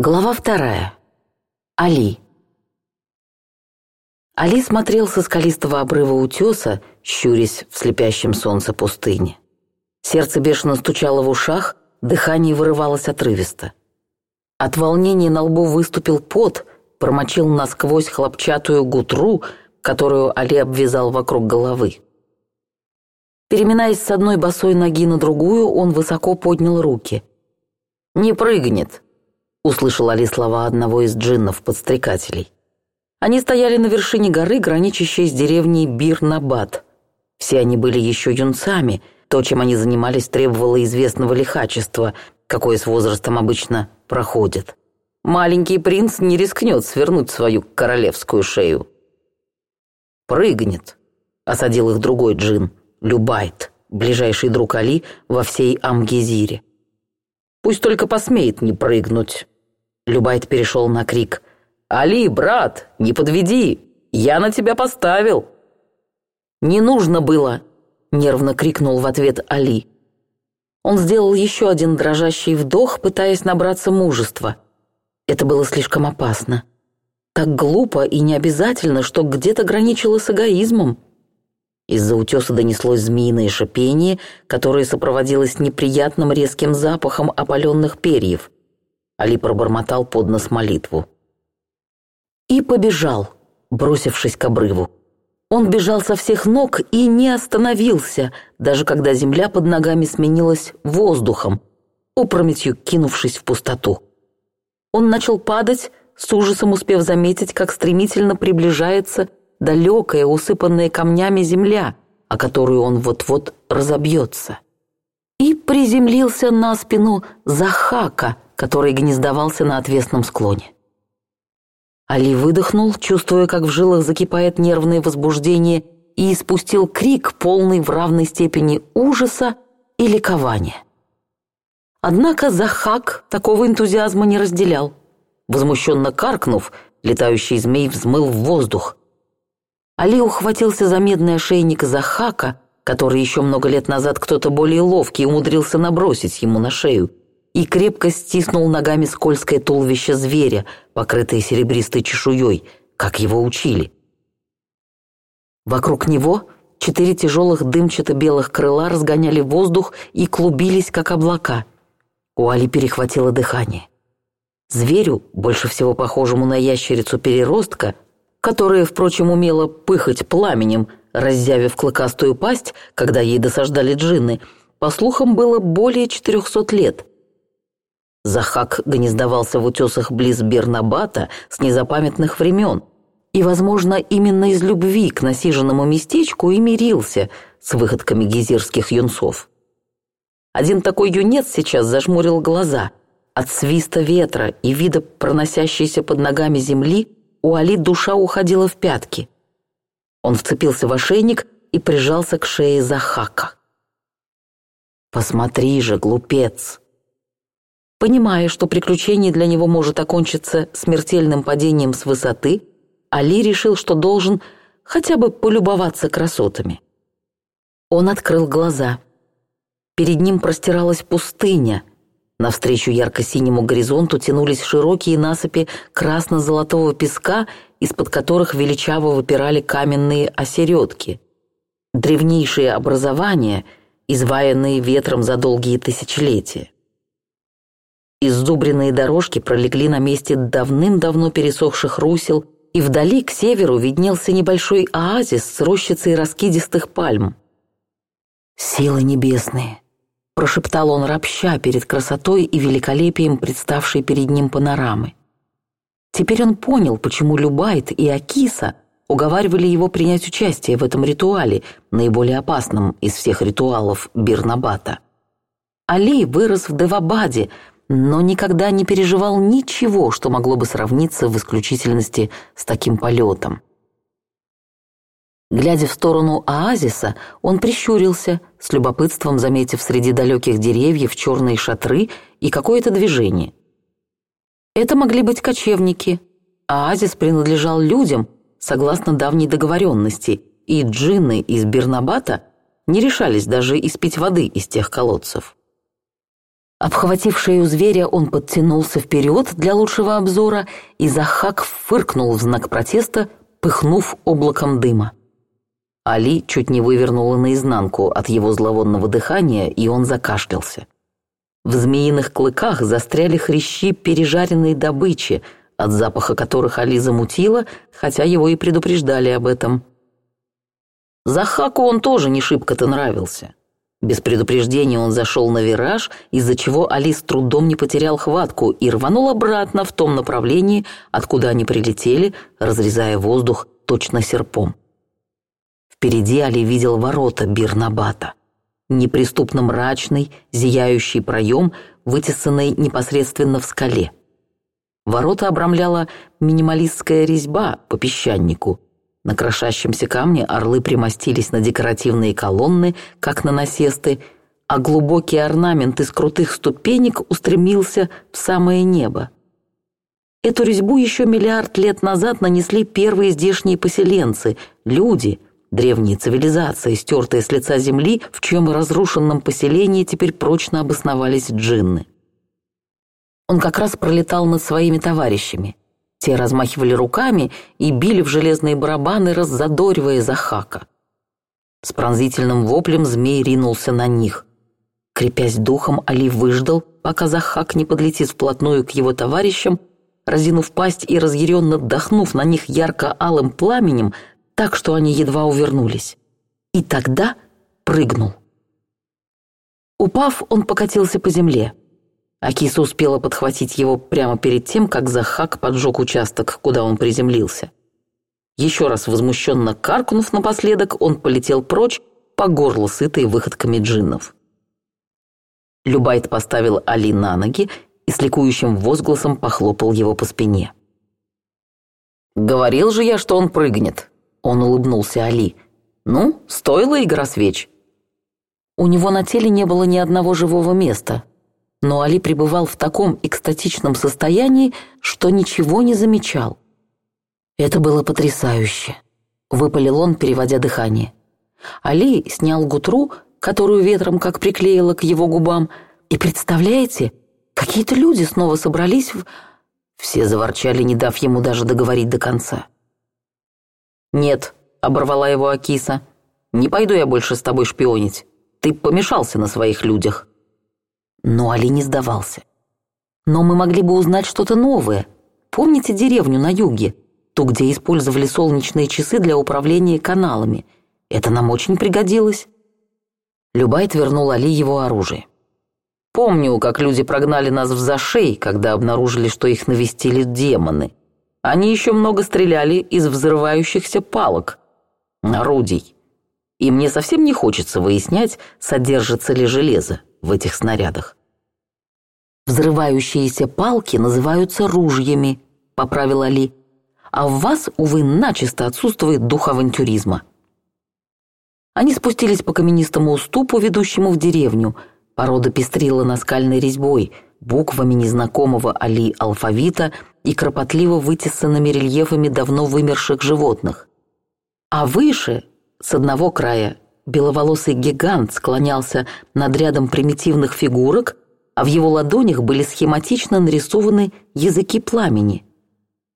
Глава вторая. Али. Али смотрел со скалистого обрыва утеса, щурясь в слепящем солнце пустыни. Сердце бешено стучало в ушах, дыхание вырывалось отрывисто. От волнения на лбу выступил пот, промочил насквозь хлопчатую гутру, которую Али обвязал вокруг головы. Переминаясь с одной босой ноги на другую, он высоко поднял руки. «Не прыгнет», услышал ли слова одного из джиннов-подстрекателей. Они стояли на вершине горы, граничащей с деревней Бирнабат. Все они были еще юнцами, то, чем они занимались, требовало известного лихачества, какое с возрастом обычно проходит. Маленький принц не рискнет свернуть свою королевскую шею. «Прыгнет», — осадил их другой джин, Любайт, ближайший друг Али во всей Амгизире. «Пусть только посмеет не прыгнуть». Любайт перешел на крик. «Али, брат, не подведи! Я на тебя поставил!» «Не нужно было!» — нервно крикнул в ответ Али. Он сделал еще один дрожащий вдох, пытаясь набраться мужества. Это было слишком опасно. Так глупо и необязательно, что где-то граничило с эгоизмом. Из-за утеса донеслось змеиное шипение, которое сопроводилось неприятным резким запахом опаленных перьев. Али пробормотал под нос молитву. И побежал, бросившись к обрыву. Он бежал со всех ног и не остановился, даже когда земля под ногами сменилась воздухом, опрометью кинувшись в пустоту. Он начал падать, с ужасом успев заметить, как стремительно приближается далекая, усыпанная камнями земля, о которую он вот-вот разобьется. И приземлился на спину Захака — который гнездовался на отвесном склоне. Али выдохнул, чувствуя, как в жилах закипает нервное возбуждение, и испустил крик, полный в равной степени ужаса и ликования. Однако Захак такого энтузиазма не разделял. Возмущенно каркнув, летающий змей взмыл в воздух. Али ухватился за медный ошейник Захака, который еще много лет назад кто-то более ловкий умудрился набросить ему на шею – и крепко стиснул ногами скользкое туловище зверя, покрытое серебристой чешуей, как его учили. Вокруг него четыре тяжелых дымчато-белых крыла разгоняли воздух и клубились, как облака. У Али перехватило дыхание. Зверю, больше всего похожему на ящерицу переростка, которая, впрочем, умела пыхать пламенем, раззявив клыкастую пасть, когда ей досаждали джинны, по слухам, было более 400 лет. Захак гнездовался в утесах близ Бернабата с незапамятных времен, и, возможно, именно из любви к насиженному местечку и мирился с выходками гизирских юнцов. Один такой юнец сейчас зажмурил глаза. От свиста ветра и вида проносящейся под ногами земли у Али душа уходила в пятки. Он вцепился в ошейник и прижался к шее Захака. «Посмотри же, глупец!» Понимая, что приключение для него может окончиться смертельным падением с высоты, Али решил, что должен хотя бы полюбоваться красотами. Он открыл глаза. Перед ним простиралась пустыня. Навстречу ярко-синему горизонту тянулись широкие насыпи красно-золотого песка, из-под которых величаво выпирали каменные осередки. Древнейшие образования, изваянные ветром за долгие тысячелетия. Издубренные дорожки пролегли на месте давным-давно пересохших русел, и вдали к северу виднелся небольшой оазис с рощицей раскидистых пальм. «Силы небесные!» – прошептал он рабща перед красотой и великолепием представшей перед ним панорамы. Теперь он понял, почему Любайт и Акиса уговаривали его принять участие в этом ритуале, наиболее опасном из всех ритуалов Бирнабата. Али вырос в Девабаде – но никогда не переживал ничего, что могло бы сравниться в исключительности с таким полетом. Глядя в сторону оазиса, он прищурился, с любопытством заметив среди далеких деревьев черные шатры и какое-то движение. Это могли быть кочевники. Оазис принадлежал людям, согласно давней договоренности, и джинны из Бернабата не решались даже испить воды из тех колодцев. Обхватив шею зверя, он подтянулся вперед для лучшего обзора, и Захак фыркнул в знак протеста, пыхнув облаком дыма. Али чуть не вывернула наизнанку от его зловонного дыхания, и он закашлялся. В змеиных клыках застряли хрящи пережаренной добычи, от запаха которых Али замутила, хотя его и предупреждали об этом. Захаку он тоже не шибко-то нравился. Без предупреждения он зашел на вираж, из-за чего Али с трудом не потерял хватку и рванул обратно в том направлении, откуда они прилетели, разрезая воздух точно серпом. Впереди Али видел ворота Бирнабата. Неприступно мрачный, зияющий проем, вытесанный непосредственно в скале. Ворота обрамляла минималистская резьба по песчанику – на крошащемся камне орлы примостились на декоративные колонны, как на насесты, а глубокий орнамент из крутых ступенек устремился в самое небо. Эту резьбу еще миллиард лет назад нанесли первые здешние поселенцы — люди, древние цивилизации, стертые с лица земли, в чьем разрушенном поселении теперь прочно обосновались джинны. Он как раз пролетал над своими товарищами — те размахивали руками и били в железные барабаны, раззадоривая Захака. С пронзительным воплем змей ринулся на них. Крепясь духом, Али выждал, пока Захак не подлетит вплотную к его товарищам, разинув пасть и разъяренно дохнув на них ярко-алым пламенем, так что они едва увернулись. И тогда прыгнул. Упав, он покатился по земле. Акиса успела подхватить его прямо перед тем, как Захак поджег участок, куда он приземлился. Еще раз возмущенно каркнув напоследок, он полетел прочь по горло сытой выходками джиннов. Любайт поставил Али на ноги и с ликующим возгласом похлопал его по спине. «Говорил же я, что он прыгнет!» Он улыбнулся Али. «Ну, стоила игра свеч!» У него на теле не было ни одного живого места — но Али пребывал в таком экстатичном состоянии, что ничего не замечал. «Это было потрясающе», — выпалил он, переводя дыхание. Али снял гутру, которую ветром как приклеило к его губам, и, представляете, какие-то люди снова собрались в... Все заворчали, не дав ему даже договорить до конца. «Нет», — оборвала его Акиса, — «не пойду я больше с тобой шпионить. Ты помешался на своих людях». Но Али не сдавался. «Но мы могли бы узнать что-то новое. Помните деревню на юге? Ту, где использовали солнечные часы для управления каналами. Это нам очень пригодилось». Любайт вернул Али его оружие. «Помню, как люди прогнали нас в зашей, когда обнаружили, что их навестили демоны. Они еще много стреляли из взрывающихся палок, орудий. И мне совсем не хочется выяснять, содержится ли железо в этих снарядах. «Взрывающиеся палки называются ружьями», — поправил Али. «А в вас, увы, начисто отсутствует дух авантюризма». Они спустились по каменистому уступу, ведущему в деревню. Порода пестрила наскальной резьбой, буквами незнакомого Али алфавита и кропотливо вытесанными рельефами давно вымерших животных. А выше, с одного края Беловолосый гигант склонялся над рядом примитивных фигурок, а в его ладонях были схематично нарисованы языки пламени.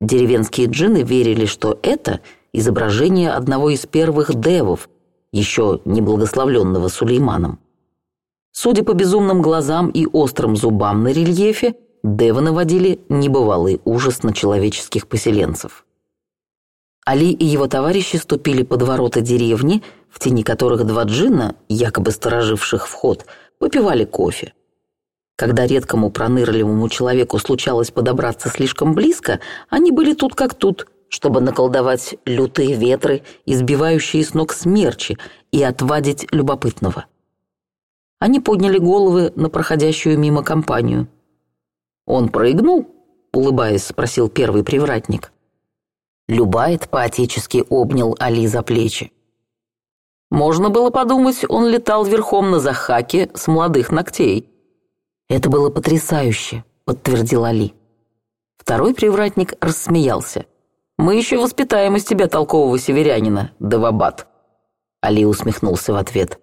Деревенские джинны верили, что это изображение одного из первых девов, еще не благословленного Сулейманом. Судя по безумным глазам и острым зубам на рельефе, девы наводили небывалый ужас на человеческих поселенцев. Али и его товарищи ступили под ворота деревни – в тени которых два джинна, якобы стороживших вход, выпивали кофе. Когда редкому пронырливому человеку случалось подобраться слишком близко, они были тут как тут, чтобы наколдовать лютые ветры, избивающие с ног смерчи, и отвадить любопытного. Они подняли головы на проходящую мимо компанию. «Он проигнул?» — улыбаясь, спросил первый привратник. Любает поотечески обнял Али за плечи. Можно было подумать, он летал верхом на захаке с молодых ногтей. «Это было потрясающе», — подтвердил Али. Второй привратник рассмеялся. «Мы еще воспитаем из тебя толкового северянина, давабат. Али усмехнулся в ответ.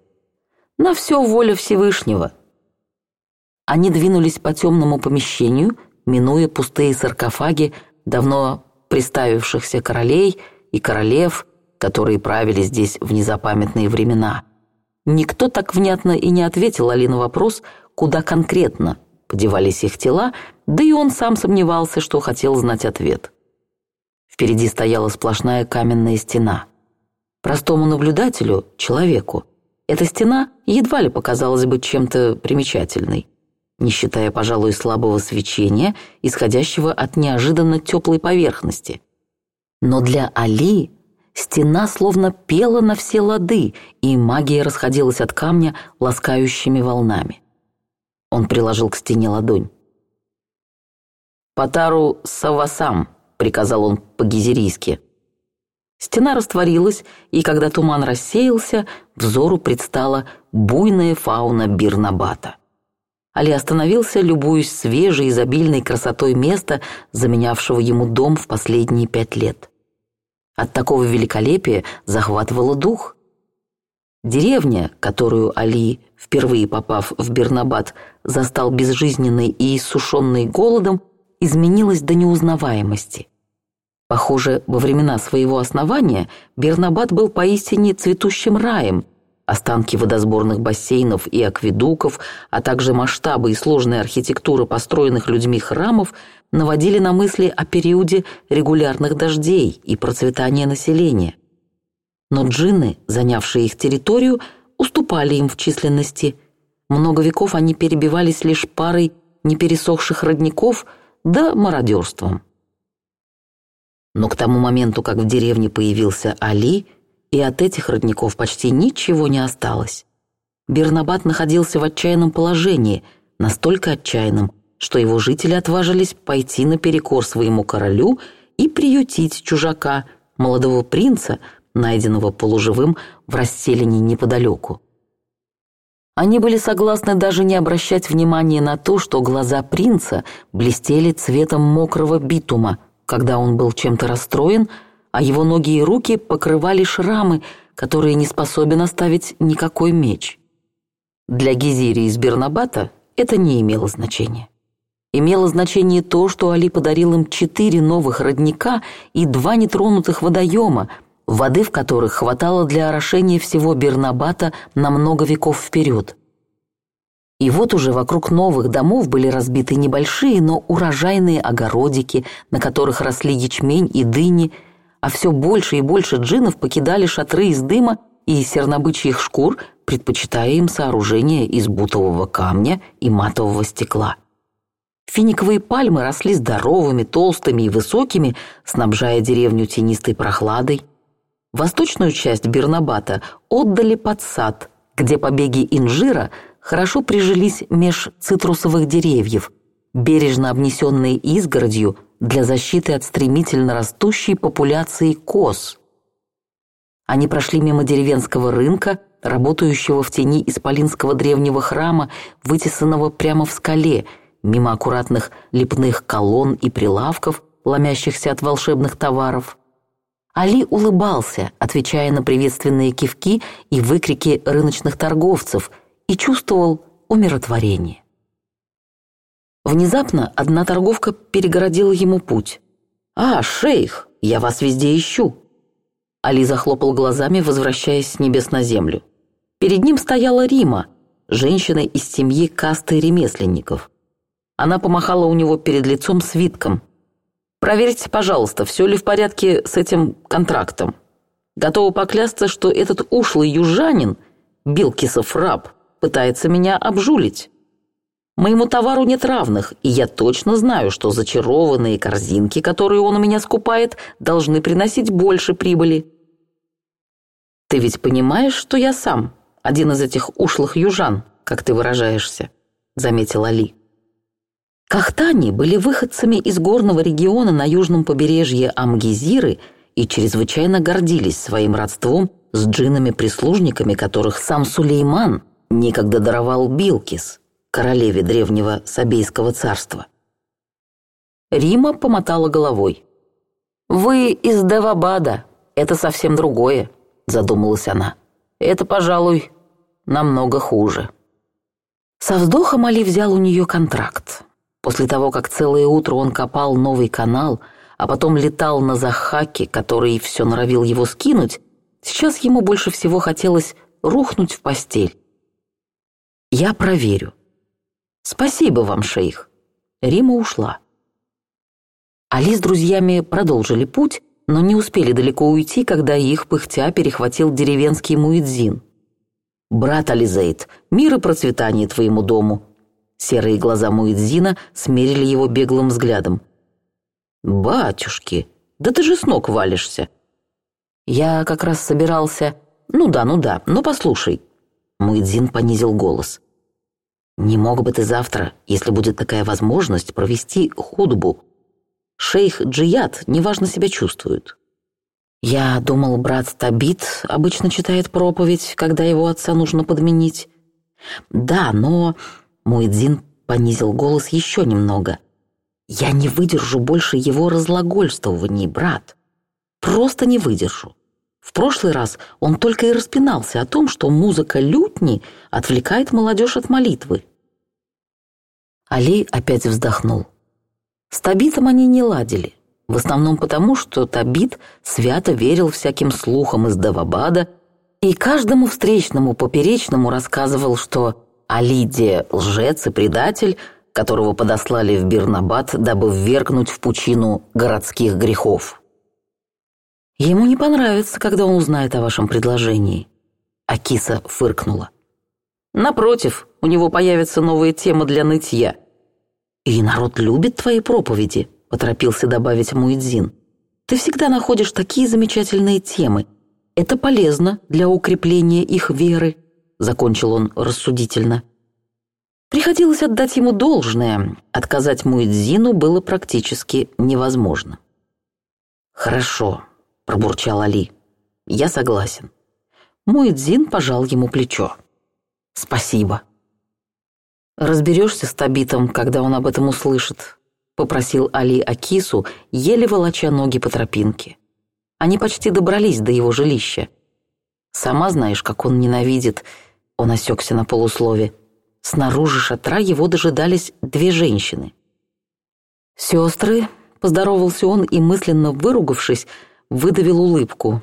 «На все воля Всевышнего». Они двинулись по темному помещению, минуя пустые саркофаги давно приставившихся королей и королев, которые правили здесь в незапамятные времена. Никто так внятно и не ответил Али на вопрос, куда конкретно подевались их тела, да и он сам сомневался, что хотел знать ответ. Впереди стояла сплошная каменная стена. Простому наблюдателю, человеку, эта стена едва ли показалась бы чем-то примечательной, не считая, пожалуй, слабого свечения, исходящего от неожиданно теплой поверхности. Но для Али Стена словно пела на все лады, и магия расходилась от камня ласкающими волнами. Он приложил к стене ладонь. «Потару савасам», — приказал он по-гизерийски. Стена растворилась, и когда туман рассеялся, взору предстала буйная фауна Бирнабата. Али остановился, любуясь свежей, изобильной красотой места, заменявшего ему дом в последние пять лет. От такого великолепия захватывало дух. Деревня, которую Али, впервые попав в Бернабад, застал безжизненной и иссушенной голодом, изменилась до неузнаваемости. Похоже, во времена своего основания Бернабад был поистине цветущим раем. Останки водосборных бассейнов и акведуков, а также масштабы и сложная архитектура построенных людьми храмов – наводили на мысли о периоде регулярных дождей и процветания населения. Но джинны, занявшие их территорию, уступали им в численности. Много веков они перебивались лишь парой непересохших родников да мародерством. Но к тому моменту, как в деревне появился Али, и от этих родников почти ничего не осталось. Бернабад находился в отчаянном положении, настолько отчаянном, что его жители отважились пойти наперекор своему королю и приютить чужака, молодого принца, найденного полуживым в расселении неподалеку. Они были согласны даже не обращать внимания на то, что глаза принца блестели цветом мокрого битума, когда он был чем-то расстроен, а его ноги и руки покрывали шрамы, которые не способен оставить никакой меч. Для Гизири из Бернабата это не имело значения. Имело значение то, что Али подарил им четыре новых родника и два нетронутых водоема, воды в которых хватало для орошения всего Бернабата на много веков вперед. И вот уже вокруг новых домов были разбиты небольшие, но урожайные огородики, на которых росли ячмень и дыни, а все больше и больше джинов покидали шатры из дыма и сернобычьих шкур, предпочитая им сооружения из бутового камня и матового стекла. Финиковые пальмы росли здоровыми, толстыми и высокими, снабжая деревню тенистой прохладой. Восточную часть Бернабата отдали под сад, где побеги инжира хорошо прижились меж цитрусовых деревьев, бережно обнесенные изгородью для защиты от стремительно растущей популяции коз. Они прошли мимо деревенского рынка, работающего в тени исполинского древнего храма, вытесанного прямо в скале – мимо аккуратных лепных колонн и прилавков, ломящихся от волшебных товаров. Али улыбался, отвечая на приветственные кивки и выкрики рыночных торговцев, и чувствовал умиротворение. Внезапно одна торговка перегородила ему путь. «А, шейх, я вас везде ищу!» Али захлопал глазами, возвращаясь с небес на землю. Перед ним стояла Рима, женщина из семьи касты ремесленников. Она помахала у него перед лицом свитком. «Проверьте, пожалуйста, все ли в порядке с этим контрактом. Готова поклясться, что этот ушлый южанин, Билкисов раб, пытается меня обжулить. Моему товару нет равных, и я точно знаю, что зачарованные корзинки, которые он у меня скупает, должны приносить больше прибыли. Ты ведь понимаешь, что я сам один из этих ушлых южан, как ты выражаешься, заметил Али. Кахтани были выходцами из горного региона на южном побережье Амгизиры и чрезвычайно гордились своим родством с джинами-прислужниками, которых сам Сулейман некогда даровал Билкис, королеве древнего Сабейского царства. Рима помотала головой. «Вы из Девабада, это совсем другое», — задумалась она. «Это, пожалуй, намного хуже». Со вздохом Али взял у нее контракт после того, как целое утро он копал новый канал, а потом летал на Захаке, который все норовил его скинуть, сейчас ему больше всего хотелось рухнуть в постель. «Я проверю». «Спасибо вам, шейх». Рима ушла. Али с друзьями продолжили путь, но не успели далеко уйти, когда их пыхтя перехватил деревенский муэдзин. «Брат Ализейд, мир и процветание твоему дому!» Серые глаза Муэдзина смерили его беглым взглядом. «Батюшки, да ты же с ног валишься!» «Я как раз собирался...» «Ну да, ну да, но послушай...» Муэдзин понизил голос. «Не мог бы ты завтра, если будет такая возможность, провести худбу? Шейх Джият неважно себя чувствует. Я думал, брат Табит обычно читает проповедь, когда его отца нужно подменить. Да, но Муэдзин понизил голос еще немного. «Я не выдержу больше его разлагольствований, брат. Просто не выдержу. В прошлый раз он только и распинался о том, что музыка лютни отвлекает молодежь от молитвы. Али опять вздохнул. С Табитом они не ладили, в основном потому, что Табит свято верил всяким слухам из Давабада и каждому встречному поперечному рассказывал, что а Лидия – лжец и предатель, которого подослали в Бирнабад, дабы ввергнуть в пучину городских грехов. Ему не понравится, когда он узнает о вашем предложении. Акиса фыркнула. Напротив, у него появятся новые темы для нытья. «И народ любит твои проповеди», — поторопился добавить Муэдзин. «Ты всегда находишь такие замечательные темы. Это полезно для укрепления их веры» закончил он рассудительно. Приходилось отдать ему должное, отказать Муэдзину было практически невозможно. «Хорошо», — пробурчал Али, — «я согласен». Муэдзин пожал ему плечо. «Спасибо». «Разберешься с Табитом, когда он об этом услышит», — попросил Али Акису, еле волоча ноги по тропинке. Они почти добрались до его жилища. «Сама знаешь, как он ненавидит», — он осекся на полуслове. Снаружи шатра его дожидались две женщины. «Сестры», — поздоровался он и, мысленно выругавшись, выдавил улыбку.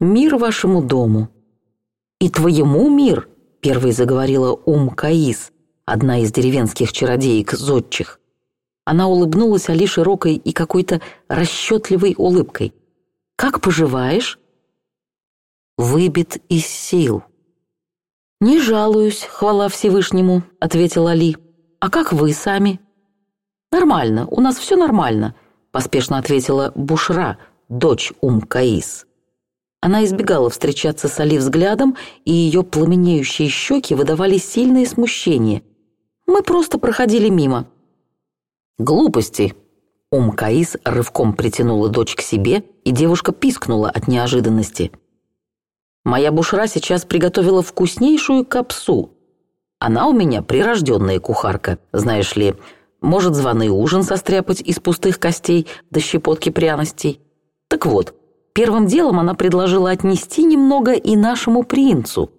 «Мир вашему дому». «И твоему мир», — первой заговорила Ум Каис, одна из деревенских чародеек зодчих. Она улыбнулась али широкой и какой-то расчётливой улыбкой. «Как поживаешь?» «Выбит из сил», «Не жалуюсь, хвала Всевышнему», — ответил Али. «А как вы сами?» «Нормально, у нас все нормально», — поспешно ответила Бушра, дочь Ум-Каис. Она избегала встречаться с Али взглядом, и ее пламенеющие щеки выдавали сильное смущение. «Мы просто проходили мимо». «Глупости!» Ум-Каис рывком притянула дочь к себе, и девушка пискнула от неожиданности. Моя бушра сейчас приготовила вкуснейшую капсу. Она у меня прирожденная кухарка, знаешь ли. Может, званый ужин состряпать из пустых костей до щепотки пряностей. Так вот, первым делом она предложила отнести немного и нашему принцу.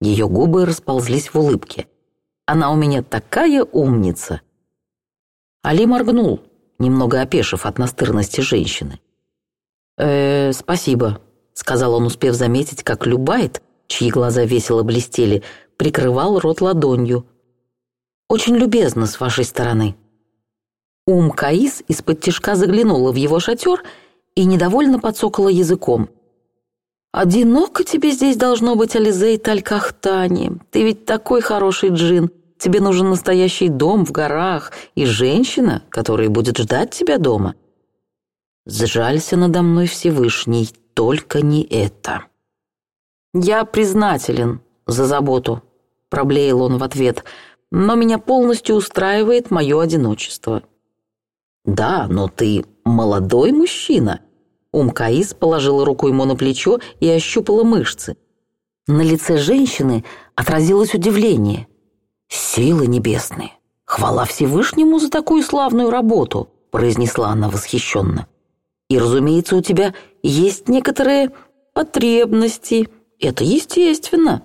Ее губы расползлись в улыбке. Она у меня такая умница. Али моргнул, немного опешив от настырности женщины. «Э, -э спасибо», сказал он, успев заметить, как Любайт, чьи глаза весело блестели, прикрывал рот ладонью. «Очень любезно с вашей стороны». Ум Каис из-под тишка заглянула в его шатер и недовольно подсокала языком. «Одиноко тебе здесь должно быть, Ализей Талькахтани. Ты ведь такой хороший джин. Тебе нужен настоящий дом в горах и женщина, которая будет ждать тебя дома». Сжалься надо мной Всевышний, только не это. «Я признателен за заботу», — проблеял он в ответ, «но меня полностью устраивает мое одиночество». «Да, но ты молодой мужчина», — Умкаис положила руку ему на плечо и ощупала мышцы. На лице женщины отразилось удивление. «Силы небесные! Хвала Всевышнему за такую славную работу!» — произнесла она восхищенно. И, разумеется, у тебя есть некоторые потребности. Это естественно.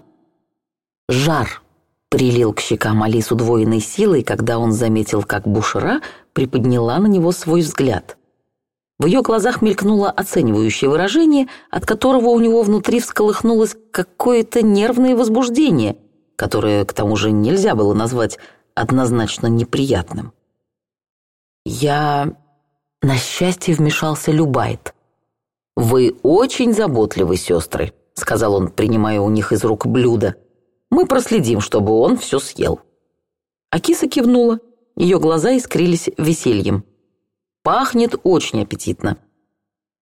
Жар прилил к щекам Алис удвоенной силой, когда он заметил, как Бушера приподняла на него свой взгляд. В ее глазах мелькнуло оценивающее выражение, от которого у него внутри всколыхнулось какое-то нервное возбуждение, которое, к тому же, нельзя было назвать однозначно неприятным. «Я на счастье вмешался Любайт. «Вы очень заботливы, сестры», — сказал он, принимая у них из рук блюдо. «Мы проследим, чтобы он все съел». Акиса кивнула. Ее глаза искрились весельем. «Пахнет очень аппетитно».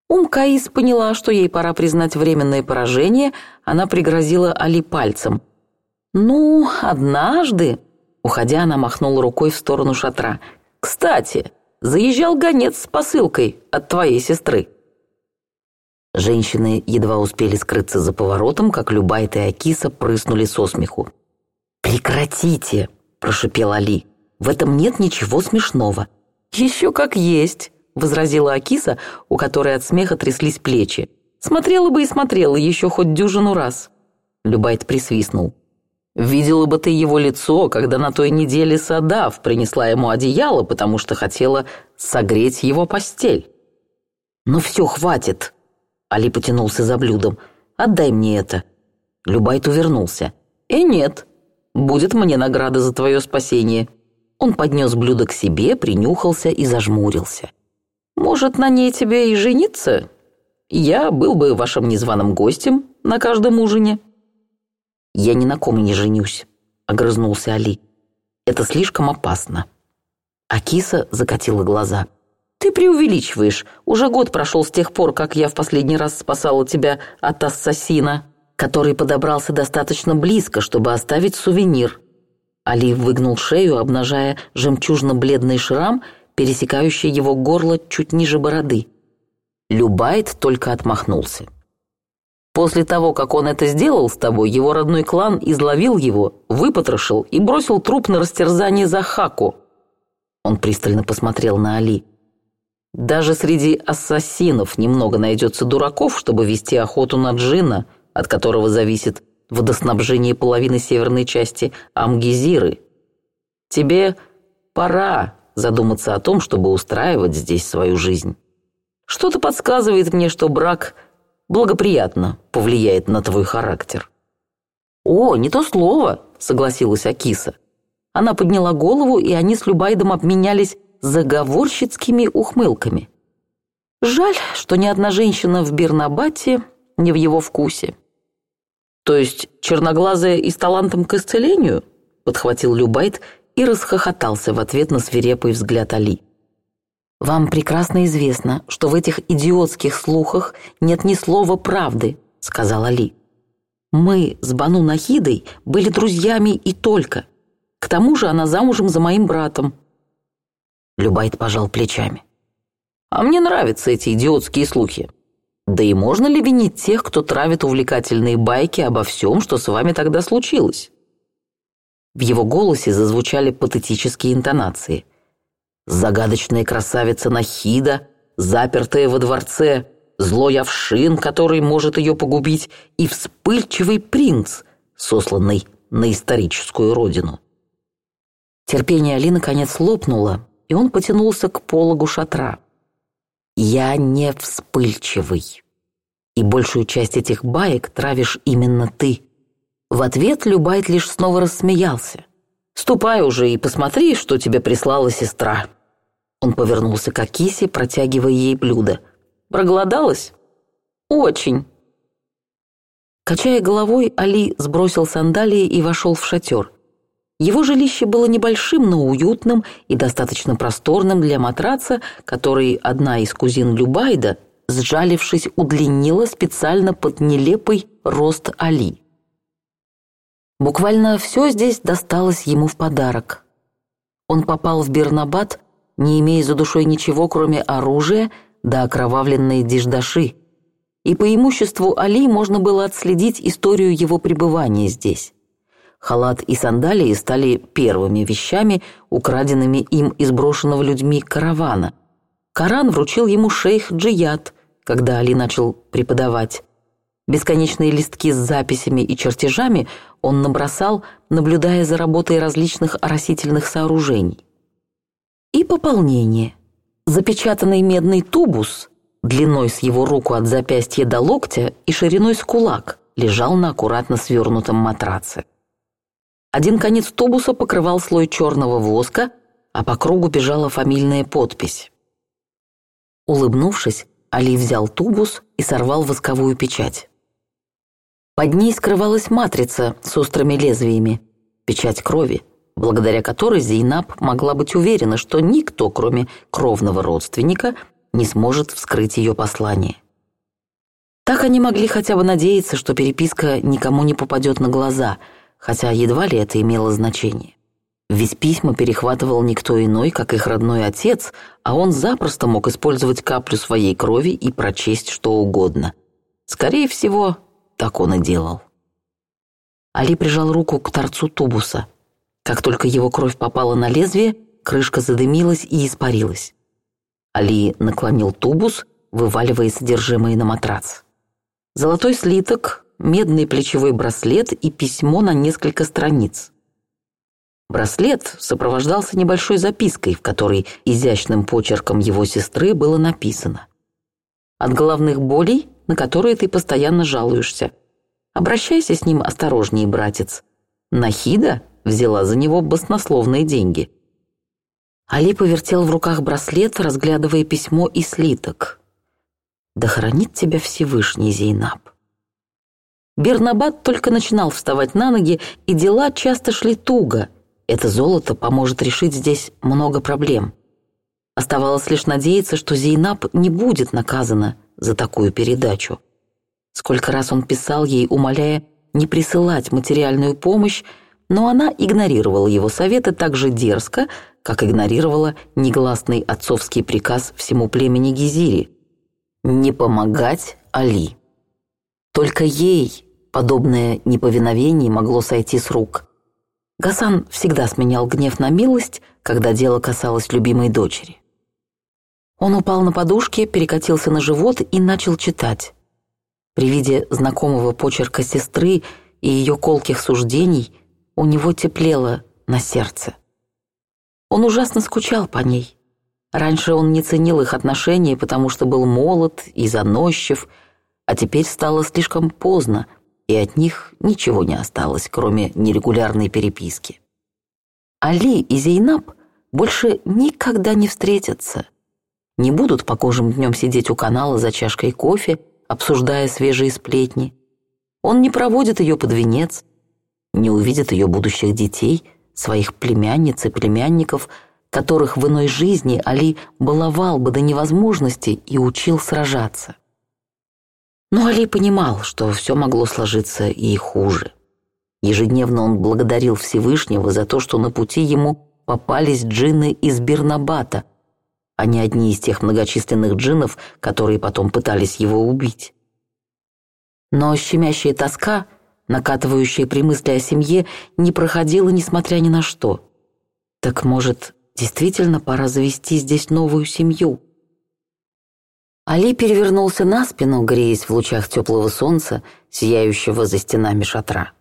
Ум Каис поняла, что ей пора признать временное поражение, она пригрозила Али пальцем. «Ну, однажды...» Уходя, она махнула рукой в сторону шатра. «Кстати, заезжал гонец с посылкой от твоей сестры». Женщины едва успели скрыться за поворотом, как Любайт и Акиса прыснули со смеху. «Прекратите!» – прошепел Али. «В этом нет ничего смешного». «Еще как есть!» – возразила Акиса, у которой от смеха тряслись плечи. «Смотрела бы и смотрела еще хоть дюжину раз». Любайт присвистнул. Видела бы ты его лицо, когда на той неделе Садав принесла ему одеяло, потому что хотела согреть его постель. «Ну все, хватит!» Али потянулся за блюдом. «Отдай мне это!» Любайт увернулся. «И нет, будет мне награда за твое спасение!» Он поднес блюдо к себе, принюхался и зажмурился. «Может, на ней тебе и жениться? Я был бы вашим незваным гостем на каждом ужине». «Я ни на ком не женюсь», — огрызнулся Али. «Это слишком опасно». Акиса закатила глаза. «Ты преувеличиваешь. Уже год прошел с тех пор, как я в последний раз спасала тебя от ассасина, который подобрался достаточно близко, чтобы оставить сувенир». Али выгнул шею, обнажая жемчужно-бледный шрам, пересекающий его горло чуть ниже бороды. Любайт только отмахнулся. После того, как он это сделал с тобой, его родной клан изловил его, выпотрошил и бросил труп на растерзание за Хаку. Он пристально посмотрел на Али. Даже среди ассасинов немного найдется дураков, чтобы вести охоту на джина, от которого зависит водоснабжение половины северной части Амгизиры. Тебе пора задуматься о том, чтобы устраивать здесь свою жизнь. Что-то подсказывает мне, что брак – благоприятно повлияет на твой характер». «О, не то слово», — согласилась Акиса. Она подняла голову, и они с Любайдом обменялись заговорщицкими ухмылками. «Жаль, что ни одна женщина в Бернабате не в его вкусе». «То есть черноглазая и с талантом к исцелению?» — подхватил Любайд и расхохотался в ответ на свирепый взгляд Али вам прекрасно известно что в этих идиотских слухах нет ни слова правды сказала ли. Мы с бану нахидой были друзьями и только. К тому же она замужем за моим братом. Любайт пожал плечами. А мне нравятся эти идиотские слухи. Да и можно ли винить тех кто травит увлекательные байки обо всем что с вами тогда случилось? В его голосе зазвучали патетические интонации загадочная красавица Нахида, запертая во дворце, злой овшин, который может ее погубить, и вспыльчивый принц, сосланный на историческую родину. Терпение Али наконец лопнуло, и он потянулся к пологу шатра. «Я не вспыльчивый, и большую часть этих баек травишь именно ты». В ответ Любайт лишь снова рассмеялся. «Ступай уже и посмотри, что тебе прислала сестра». Он повернулся к Акисе, протягивая ей блюдо. «Проголодалась?» «Очень». Качая головой, Али сбросил сандалии и вошел в шатер. Его жилище было небольшим, но уютным и достаточно просторным для матраца, который одна из кузин Любайда, сжалившись, удлинила специально под нелепый рост Али. Буквально все здесь досталось ему в подарок. Он попал в Бернабад не имея за душой ничего, кроме оружия да окровавленные деждаши, И по имуществу Али можно было отследить историю его пребывания здесь. Халат и сандалии стали первыми вещами, украденными им из брошенного людьми каравана. Коран вручил ему шейх Джият, когда Али начал преподавать. Бесконечные листки с записями и чертежами он набросал, наблюдая за работой различных оросительных сооружений и пополнение. Запечатанный медный тубус, длиной с его руку от запястья до локтя и шириной с кулак, лежал на аккуратно свернутом матраце. Один конец тубуса покрывал слой черного воска, а по кругу бежала фамильная подпись. Улыбнувшись, Али взял тубус и сорвал восковую печать. Под ней скрывалась матрица с острыми лезвиями, печать крови благодаря которой Зейнаб могла быть уверена, что никто, кроме кровного родственника, не сможет вскрыть ее послание. Так они могли хотя бы надеяться, что переписка никому не попадет на глаза, хотя едва ли это имело значение. Ведь письма перехватывал никто иной, как их родной отец, а он запросто мог использовать каплю своей крови и прочесть что угодно. Скорее всего, так он и делал. Али прижал руку к торцу тубуса – как только его кровь попала на лезвие, крышка задымилась и испарилась. Али наклонил тубус, вываливая содержимое на матрац. Золотой слиток, медный плечевой браслет и письмо на несколько страниц. Браслет сопровождался небольшой запиской, в которой изящным почерком его сестры было написано. «От головных болей, на которые ты постоянно жалуешься. Обращайся с ним осторожнее, братец. Нахида взяла за него баснословные деньги. Али повертел в руках браслет, разглядывая письмо и слиток. «Да хранит тебя Всевышний, Зейнаб!» Бернабад только начинал вставать на ноги, и дела часто шли туго. Это золото поможет решить здесь много проблем. Оставалось лишь надеяться, что Зейнаб не будет наказана за такую передачу. Сколько раз он писал ей, умоляя не присылать материальную помощь, но она игнорировала его советы так же дерзко, как игнорировала негласный отцовский приказ всему племени Гизири «не помогать Али». Только ей подобное неповиновение могло сойти с рук. Гасан всегда сменял гнев на милость, когда дело касалось любимой дочери. Он упал на подушке, перекатился на живот и начал читать. При виде знакомого почерка сестры и ее колких суждений у него теплело на сердце. Он ужасно скучал по ней. Раньше он не ценил их отношений, потому что был молод и заносчив, а теперь стало слишком поздно, и от них ничего не осталось, кроме нерегулярной переписки. Али и Зейнаб больше никогда не встретятся. Не будут по погожим днем сидеть у канала за чашкой кофе, обсуждая свежие сплетни. Он не проводит ее под венец, не увидят ее будущих детей, своих племянниц и племянников, которых в иной жизни Али баловал бы до невозможности и учил сражаться. Но Али понимал, что все могло сложиться и хуже. Ежедневно он благодарил Всевышнего за то, что на пути ему попались джинны из Бирнабата, а не одни из тех многочисленных джиннов, которые потом пытались его убить. Но щемящая тоска — накатывающая при мысли о семье, не проходила, несмотря ни на что. Так, может, действительно пора завести здесь новую семью? Али перевернулся на спину, греясь в лучах теплого солнца, сияющего за стенами шатра.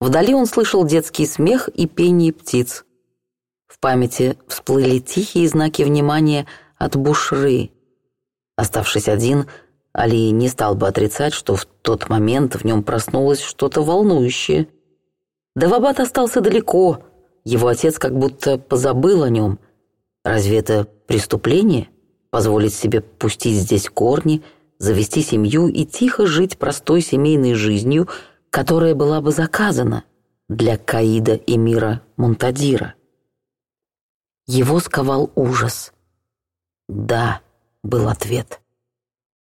Вдали он слышал детский смех и пение птиц. В памяти всплыли тихие знаки внимания от Бушры. Оставшись один, Али не стал бы отрицать, что в тот момент в нем проснулось что-то волнующее. Давабат остался далеко, его отец как будто позабыл о нем. Разве это преступление? Позволить себе пустить здесь корни, завести семью и тихо жить простой семейной жизнью, которая была бы заказана для Каида и мира Мунтадира. Его сковал ужас. «Да», — был ответ.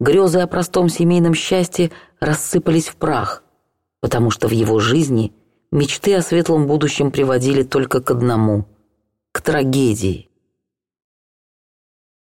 Грезы о простом семейном счастье рассыпались в прах, потому что в его жизни мечты о светлом будущем приводили только к одному — к трагедии.